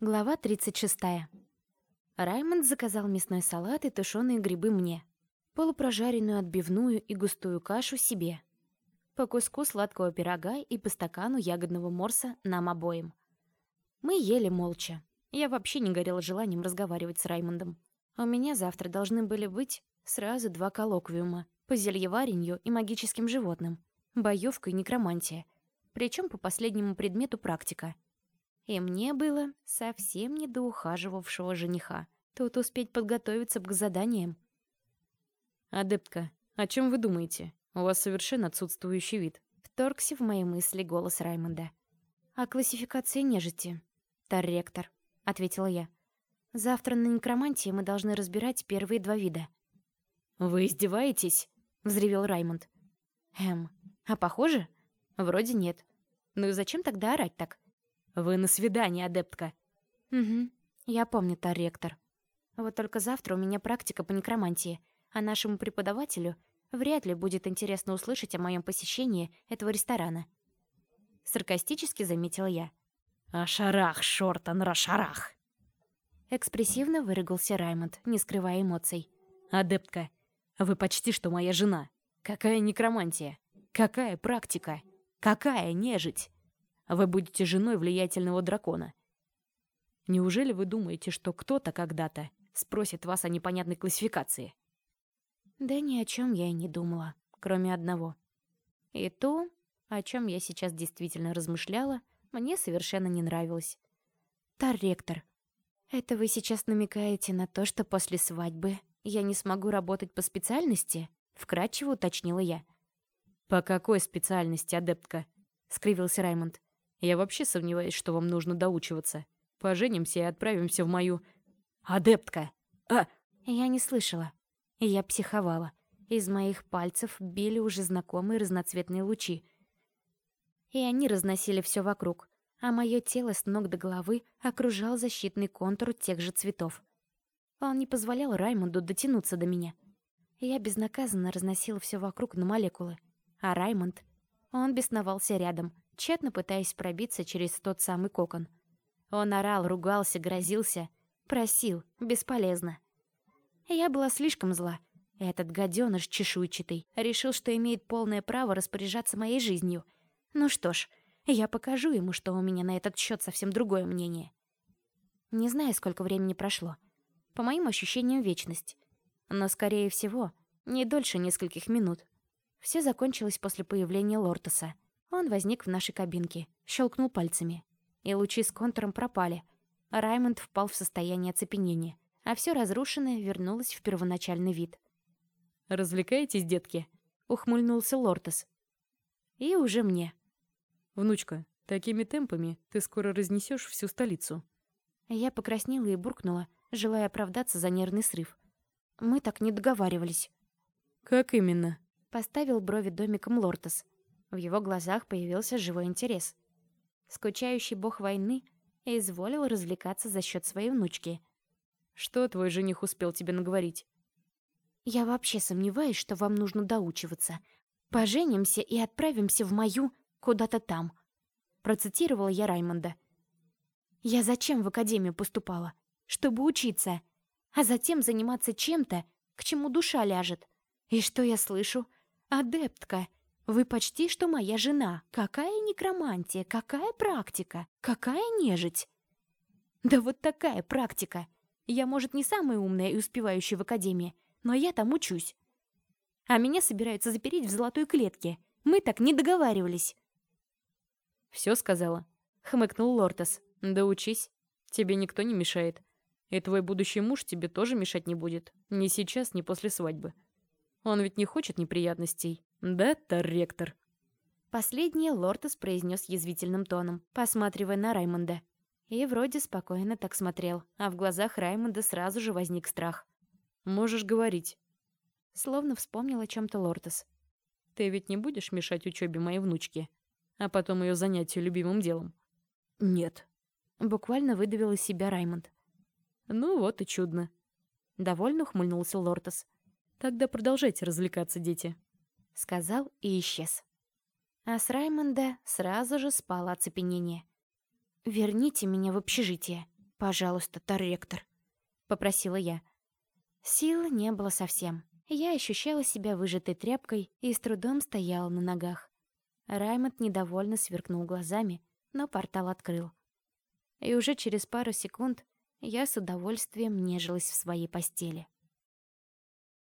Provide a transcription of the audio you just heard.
Глава 36. Раймонд заказал мясной салат и тушеные грибы мне, полупрожаренную отбивную и густую кашу себе, по куску сладкого пирога и по стакану ягодного морса нам обоим. Мы ели молча. Я вообще не горела желанием разговаривать с Раймондом. У меня завтра должны были быть сразу два коллоквиума по зельеваренью и магическим животным, боевка и некромантия, причем по последнему предмету практика — и мне было совсем не до ухаживавшего жениха. Тут успеть подготовиться к заданиям. «Адептка, о чем вы думаете? У вас совершенно отсутствующий вид». Вторгся в мои мысли голос Раймонда. «О классификации нежити, Тарректор», — ответила я. «Завтра на некромантии мы должны разбирать первые два вида». «Вы издеваетесь?» — взревел Раймонд. «Эм, а похоже? Вроде нет. Ну и зачем тогда орать так? «Вы на свидание, адептка». «Угу, я помню, Тар-ректор. Вот только завтра у меня практика по некромантии, а нашему преподавателю вряд ли будет интересно услышать о моем посещении этого ресторана». Саркастически заметила я. «Ашарах, шортан, рашарах!» Экспрессивно выругался Раймонд, не скрывая эмоций. «Адептка, вы почти что моя жена. Какая некромантия? Какая практика? Какая нежить? Вы будете женой влиятельного дракона. Неужели вы думаете, что кто-то когда-то спросит вас о непонятной классификации? Да ни о чем я и не думала, кроме одного. И то, о чем я сейчас действительно размышляла, мне совершенно не нравилось. Тар-ректор, это вы сейчас намекаете на то, что после свадьбы я не смогу работать по специальности? Вкратчиво уточнила я. «По какой специальности, адептка?» — скривился Раймонд. Я вообще сомневаюсь, что вам нужно доучиваться. Поженимся и отправимся в мою... Адептка! А! Я не слышала. Я психовала. Из моих пальцев били уже знакомые разноцветные лучи. И они разносили все вокруг, а мое тело с ног до головы окружал защитный контур тех же цветов. Он не позволял Раймонду дотянуться до меня. Я безнаказанно разносила все вокруг на молекулы. А Раймонд... Он бесновался рядом — тщетно пытаясь пробиться через тот самый кокон. Он орал, ругался, грозился, просил, бесполезно. Я была слишком зла. Этот гаденыш чешуйчатый решил, что имеет полное право распоряжаться моей жизнью. Ну что ж, я покажу ему, что у меня на этот счет совсем другое мнение. Не знаю, сколько времени прошло. По моим ощущениям, вечность. Но, скорее всего, не дольше нескольких минут. Все закончилось после появления Лортоса. Он возник в нашей кабинке, щелкнул пальцами. И лучи с контуром пропали. Раймонд впал в состояние оцепенения, а все разрушенное вернулось в первоначальный вид. «Развлекаетесь, детки?» — ухмыльнулся Лортес. «И уже мне». «Внучка, такими темпами ты скоро разнесешь всю столицу». Я покраснела и буркнула, желая оправдаться за нервный срыв. Мы так не договаривались. «Как именно?» — поставил брови домиком Лортес. В его глазах появился живой интерес. Скучающий бог войны изволил развлекаться за счет своей внучки. «Что твой жених успел тебе наговорить?» «Я вообще сомневаюсь, что вам нужно доучиваться. Поженимся и отправимся в мою куда-то там», процитировала я Раймонда. «Я зачем в академию поступала? Чтобы учиться, а затем заниматься чем-то, к чему душа ляжет. И что я слышу? Адептка!» Вы почти что моя жена. Какая некромантия, какая практика, какая нежить. Да вот такая практика. Я, может, не самая умная и успевающая в академии, но я там учусь. А меня собираются запереть в золотой клетке. Мы так не договаривались. Все сказала. Хмыкнул Лортес. Да учись. Тебе никто не мешает. И твой будущий муж тебе тоже мешать не будет. Ни сейчас, ни после свадьбы. Он ведь не хочет неприятностей. «Да, Торректор». Последнее Лортес произнес язвительным тоном, посматривая на Раймонда. И вроде спокойно так смотрел, а в глазах Раймонда сразу же возник страх. «Можешь говорить». Словно вспомнил о чем-то Лортес. «Ты ведь не будешь мешать учебе моей внучки, а потом ее занятию любимым делом?» «Нет», — буквально выдавил из себя Раймонд. «Ну вот и чудно». Довольно ухмыльнулся Лортес. «Тогда продолжайте развлекаться, дети» сказал и исчез. А с Раймонда сразу же спало оцепенение. «Верните меня в общежитие», «Пожалуйста, Торректор», — попросила я. Сил не было совсем. Я ощущала себя выжатой тряпкой и с трудом стояла на ногах. Раймонд недовольно сверкнул глазами, но портал открыл. И уже через пару секунд я с удовольствием нежилась в своей постели.